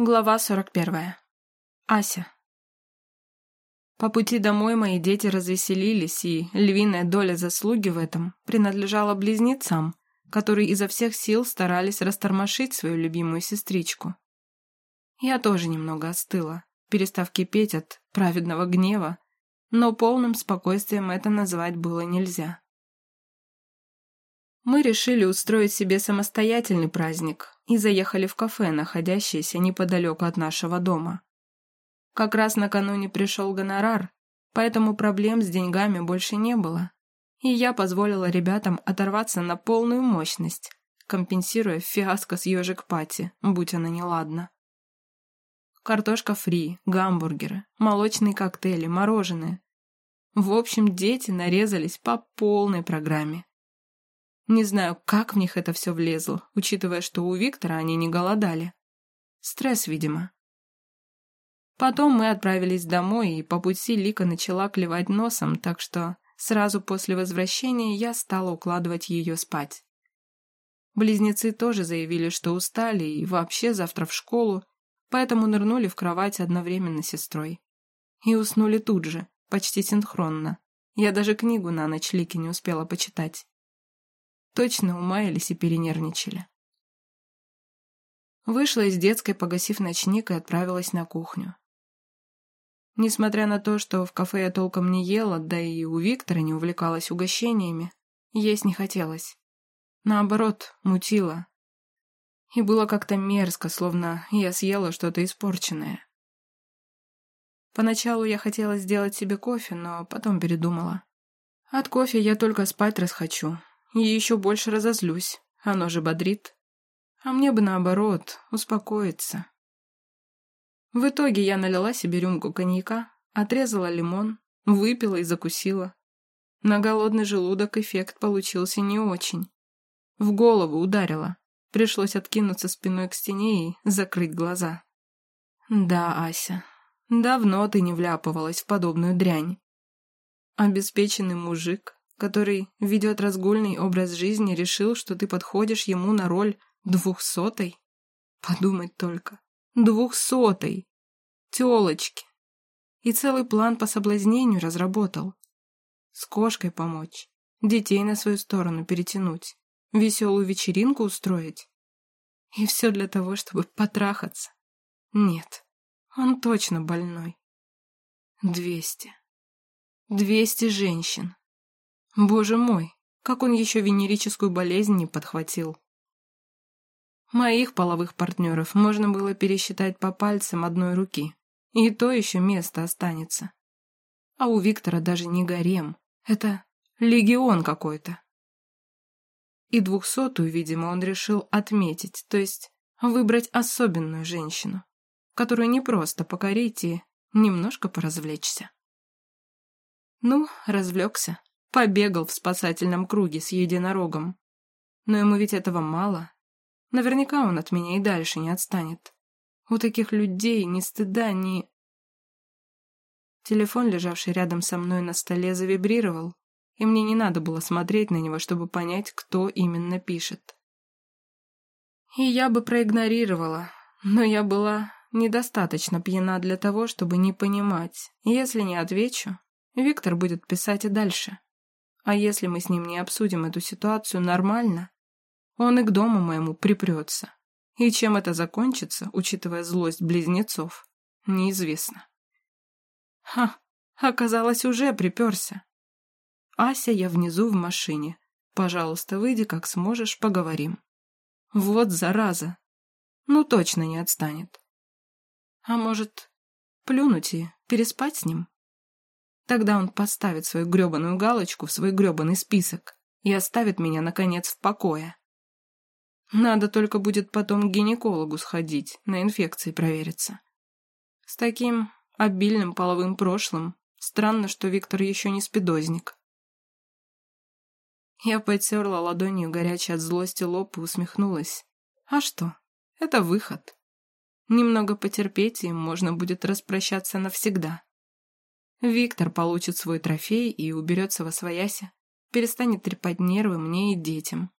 Глава 41. Ася. По пути домой мои дети развеселились, и львиная доля заслуги в этом принадлежала близнецам, которые изо всех сил старались растормошить свою любимую сестричку. Я тоже немного остыла, перестав кипеть от праведного гнева, но полным спокойствием это назвать было нельзя. Мы решили устроить себе самостоятельный праздник и заехали в кафе, находящееся неподалеку от нашего дома. Как раз накануне пришел гонорар, поэтому проблем с деньгами больше не было, и я позволила ребятам оторваться на полную мощность, компенсируя фиаско с ежик пати, будь она неладна. Картошка фри, гамбургеры, молочные коктейли, мороженое. В общем, дети нарезались по полной программе. Не знаю, как в них это все влезло, учитывая, что у Виктора они не голодали. Стресс, видимо. Потом мы отправились домой, и по пути Лика начала клевать носом, так что сразу после возвращения я стала укладывать ее спать. Близнецы тоже заявили, что устали и вообще завтра в школу, поэтому нырнули в кровать одновременно с сестрой. И уснули тут же, почти синхронно. Я даже книгу на ночь Лике не успела почитать. Точно умаялись и перенервничали. Вышла из детской, погасив ночник, и отправилась на кухню. Несмотря на то, что в кафе я толком не ела, да и у Виктора не увлекалась угощениями, есть не хотелось. Наоборот, мутила. И было как-то мерзко, словно я съела что-то испорченное. Поначалу я хотела сделать себе кофе, но потом передумала. От кофе я только спать расхочу, и еще больше разозлюсь. Оно же бодрит. А мне бы наоборот, успокоиться. В итоге я налила себе рюмку коньяка, отрезала лимон, выпила и закусила. На голодный желудок эффект получился не очень. В голову ударило. Пришлось откинуться спиной к стене и закрыть глаза. Да, Ася, давно ты не вляпывалась в подобную дрянь. Обеспеченный мужик, который ведет разгульный образ жизни, решил, что ты подходишь ему на роль двухсотой? Подумать только. Двухсотой! Телочки! И целый план по соблазнению разработал. С кошкой помочь, детей на свою сторону перетянуть, веселую вечеринку устроить. И все для того, чтобы потрахаться. Нет, он точно больной. Двести. Двести женщин. Боже мой, как он еще венерическую болезнь не подхватил. Моих половых партнеров можно было пересчитать по пальцам одной руки. И то еще место останется. А у Виктора даже не гарем. Это легион какой-то. И двухсотую, видимо, он решил отметить, то есть выбрать особенную женщину, которую не просто покорить и немножко поразвлечься. Ну, развлекся. Побегал в спасательном круге с единорогом. Но ему ведь этого мало. Наверняка он от меня и дальше не отстанет. У таких людей ни стыда, ни... Телефон, лежавший рядом со мной на столе, завибрировал, и мне не надо было смотреть на него, чтобы понять, кто именно пишет. И я бы проигнорировала, но я была недостаточно пьяна для того, чтобы не понимать. Если не отвечу, Виктор будет писать и дальше. А если мы с ним не обсудим эту ситуацию нормально, он и к дому моему припрется. И чем это закончится, учитывая злость близнецов, неизвестно. Ха, оказалось, уже приперся. Ася, я внизу в машине. Пожалуйста, выйди, как сможешь, поговорим. Вот зараза. Ну, точно не отстанет. А может, плюнуть и переспать с ним? Тогда он поставит свою гребаную галочку в свой гребаный список и оставит меня, наконец, в покое. Надо только будет потом к гинекологу сходить, на инфекции провериться. С таким обильным половым прошлым странно, что Виктор еще не спидозник. Я потерла ладонью горячий от злости лоб и усмехнулась. А что? Это выход. Немного потерпеть, и можно будет распрощаться навсегда. Виктор получит свой трофей и уберется во свояси, перестанет трепать нервы мне и детям.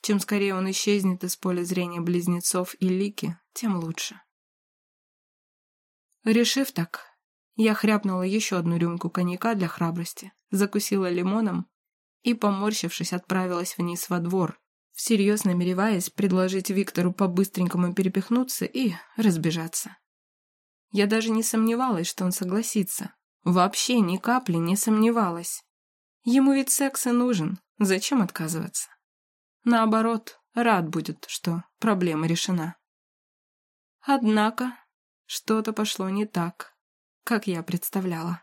Чем скорее он исчезнет из поля зрения близнецов и Лики, тем лучше. Решив так, я хряпнула еще одну рюмку коньяка для храбрости, закусила лимоном и, поморщившись, отправилась вниз во двор, всерьез намереваясь предложить Виктору по-быстренькому перепихнуться и разбежаться. Я даже не сомневалась, что он согласится. Вообще ни капли не сомневалась. Ему ведь секс и нужен, зачем отказываться? Наоборот, рад будет, что проблема решена. Однако, что-то пошло не так, как я представляла.